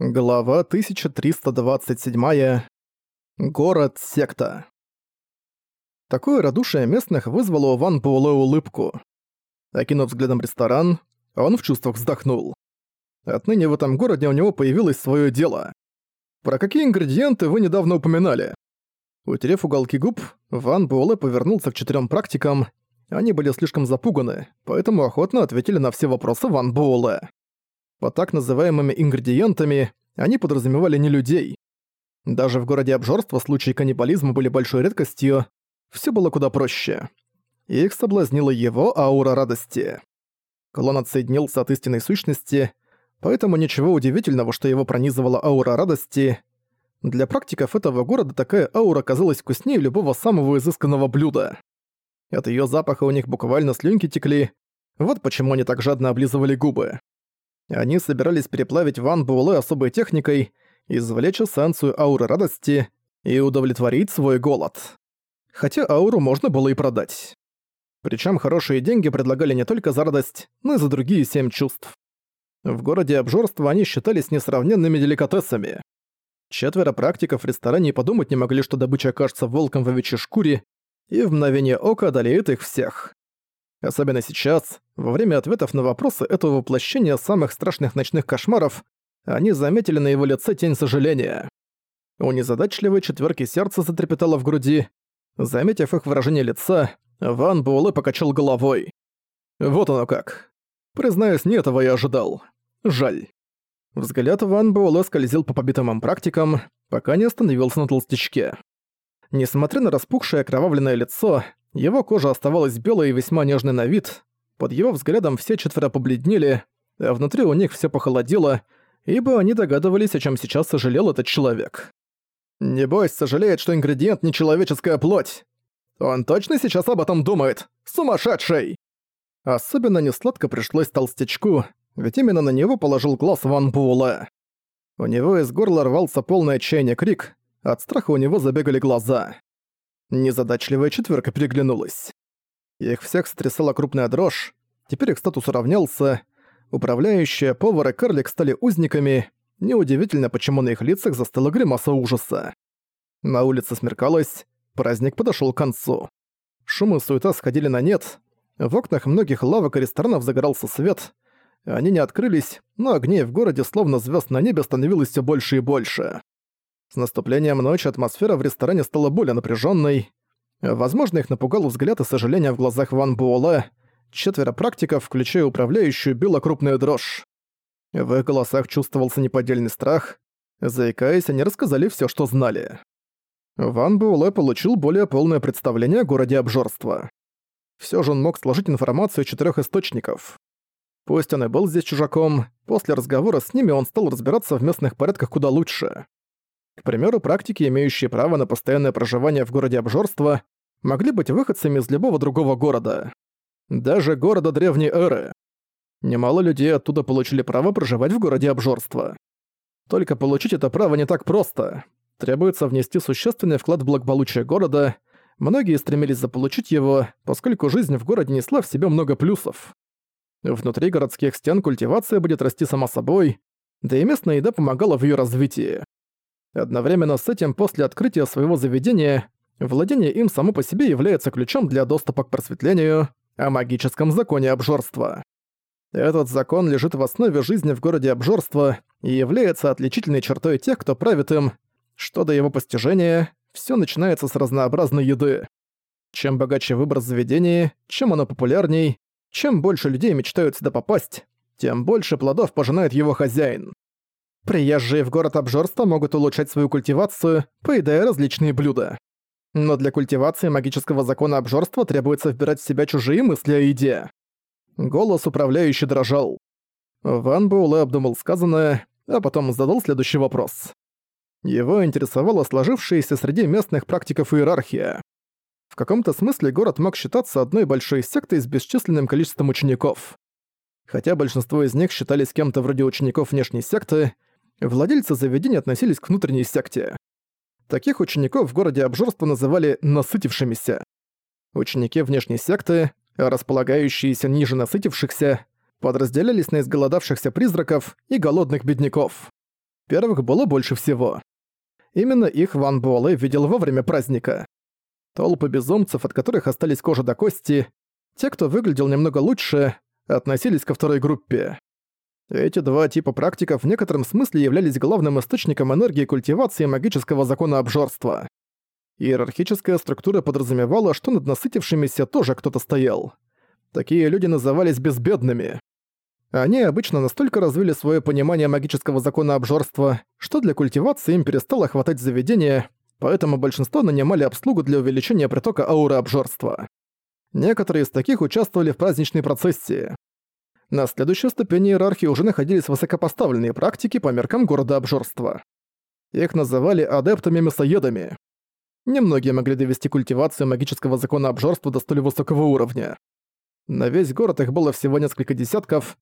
Глава 1327. Город-секта. Такое радушие местных вызвало у Ван Буэлэ улыбку. Окинув взглядом ресторан, он в чувствах вздохнул. Отныне в этом городе у него появилось свое дело. Про какие ингредиенты вы недавно упоминали? Утерев уголки губ, Ван Буэлэ повернулся к четырем практикам. Они были слишком запуганы, поэтому охотно ответили на все вопросы Ван Буэлэ. По так называемыми ингредиентами они подразумевали не людей. Даже в городе обжорства случаи каннибализма были большой редкостью, все было куда проще. Их соблазнила его аура радости. Клон отсоединился от истинной сущности, поэтому ничего удивительного, что его пронизывала аура радости. Для практиков этого города такая аура казалась вкуснее любого самого изысканного блюда. От её запаха у них буквально слюнки текли, вот почему они так жадно облизывали губы. Они собирались переплавить Ван Буэлэ особой техникой, извлечь эссенцию ауры радости и удовлетворить свой голод. Хотя ауру можно было и продать. Причем хорошие деньги предлагали не только за радость, но и за другие семь чувств. В городе обжорства они считались несравненными деликатесами. Четверо практиков в ресторане подумать не могли, что добыча окажется волком в овечьей шкуре, и в мгновение ока одолеет их всех. Особенно сейчас, во время ответов на вопросы этого воплощения самых страшных ночных кошмаров, они заметили на его лице тень сожаления. У незадачливой четверки сердца затрепетало в груди. Заметив их выражение лица, Ван Буэлэ покачал головой. Вот оно как. Признаюсь, не этого я ожидал. Жаль. Взгляд Ван Буэлэ скользил по побитым практикам, пока не остановился на толстячке. Несмотря на распухшее окровавленное лицо, его кожа оставалась белой и весьма нежной на вид. Под его взглядом все четверо побледнели, а внутри у них все похолодело, ибо они догадывались, о чем сейчас сожалел этот человек. «Небось, сожалеет, что ингредиент не человеческая плоть. Он точно сейчас об этом думает? Сумасшедший!» Особенно несладко пришлось толстячку, ведь именно на него положил глаз Ван Буэлэ. У него из горла рвался полный отчаяния крик, от страха у него забегали глаза. Незадачливая четверка переглянулась. Их всех стрясала крупная дрожь, теперь их статус уравнялся, управляющие, повар и карлик стали узниками, неудивительно, почему на их лицах застыла гримаса ужаса. На улице смеркалось, праздник подошёл к концу. Шум и суета сходили на нет, в окнах многих лавок и ресторанов загорался свет, они не открылись, но огней в городе словно звезд на небе становилось все больше и больше. Наступлением ночи атмосфера в ресторане стала более напряженной. Возможно, их напугал взгляд и сожаление в глазах Ван Буэлэ. Четверо практиков, включая управляющую, била крупную дрожь. В их голосах чувствовался неподдельный страх. Заикаясь, они рассказали все, что знали. Ван Буэлэ получил более полное представление о городе обжорства. Все же он мог сложить информацию четырех источников. Пусть он и был здесь чужаком, после разговора с ними он стал разбираться в местных порядках куда лучше. К примеру, практики, имеющие право на постоянное проживание в городе обжорства, могли быть выходцами из любого другого города. Даже города древней эры. Немало людей оттуда получили право проживать в городе обжорства. Только получить это право не так просто. Требуется внести существенный вклад в благополучие города. Многие стремились заполучить его, поскольку жизнь в городе несла в себе много плюсов. Внутри городских стен культивация будет расти сама собой, да и местная еда помогала в ее развитии. Одновременно с этим, после открытия своего заведения, владение им само по себе является ключом для доступа к просветлению о магическом законе обжорства. Этот закон лежит в основе жизни в городе обжорства и является отличительной чертой тех, кто правит им. Что до его постижения, все начинается с разнообразной еды. Чем богаче выбор заведения, чем оно популярней, чем больше людей мечтают сюда попасть, тем больше плодов пожинает его хозяин. Приезжие в город обжорства могут улучшать свою культивацию, поедая различные блюда. Но для культивации магического закона обжорства требуется вбирать в себя чужие мысли о еде. Голос управляющий дрожал. Ван Буэлэ обдумал сказанное, а потом задал следующий вопрос. Его интересовала сложившаяся среди местных практиков иерархия. В каком-то смысле город мог считаться одной большой сектой с бесчисленным количеством учеников. Хотя большинство из них считались кем-то вроде учеников внешней секты, владельцы заведения относились к внутренней секте. Таких учеников в городе обжорства называли «насытившимися». Ученики внешней секты, располагающиеся ниже насытившихся, подразделялись на изголодавшихся призраков и голодных бедняков. Первых было больше всего. Именно их Ван Буэлэ видел во время праздника. Толпы безумцев, от которых остались кожа до кости, те, кто выглядел немного лучше, относились ко второй группе. Эти два типа практиков в некотором смысле являлись главным источником энергии культивации магического закона обжорства. Иерархическая структура подразумевала, что над насытившимися тоже кто-то стоял. Такие люди назывались безбедными. Они обычно настолько развили свое понимание магического закона обжорства, что для культивации им перестало хватать заведения, поэтому большинство нанимали обслугу для увеличения притока ауры обжорства. Некоторые из таких участвовали в праздничной процессии. На следующей ступени иерархии уже находились высокопоставленные практики по меркам города обжорства. Их называли адептами-мясоедами. Немногие могли довести культивацию магического закона обжорства до столь высокого уровня. На весь город их было всего несколько десятков.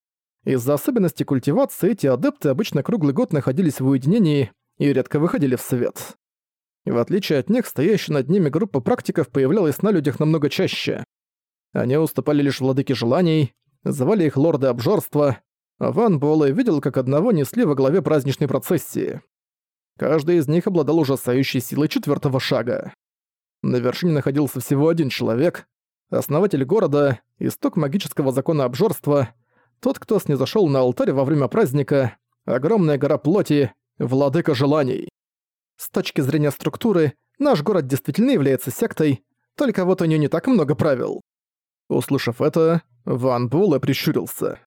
Из-за особенностей культивации эти адепты обычно круглый год находились в уединении и редко выходили в свет. В отличие от них, стоящая над ними группа практиков появлялась на людях намного чаще. Они уступали лишь владыке желаний, звали их лорды обжорства, а Ван Буэлэ видел, как одного несли во главе праздничной процессии. Каждый из них обладал ужасающей силой четвертого шага. На вершине находился всего один человек, основатель города, исток магического закона обжорства, тот, кто снизошёл на алтарь во время праздника, огромная гора плоти, владыка желаний. С точки зрения структуры, наш город действительно является сектой, только вот у нее не так много правил. Услышав это, Ван Буэлэ прищурился.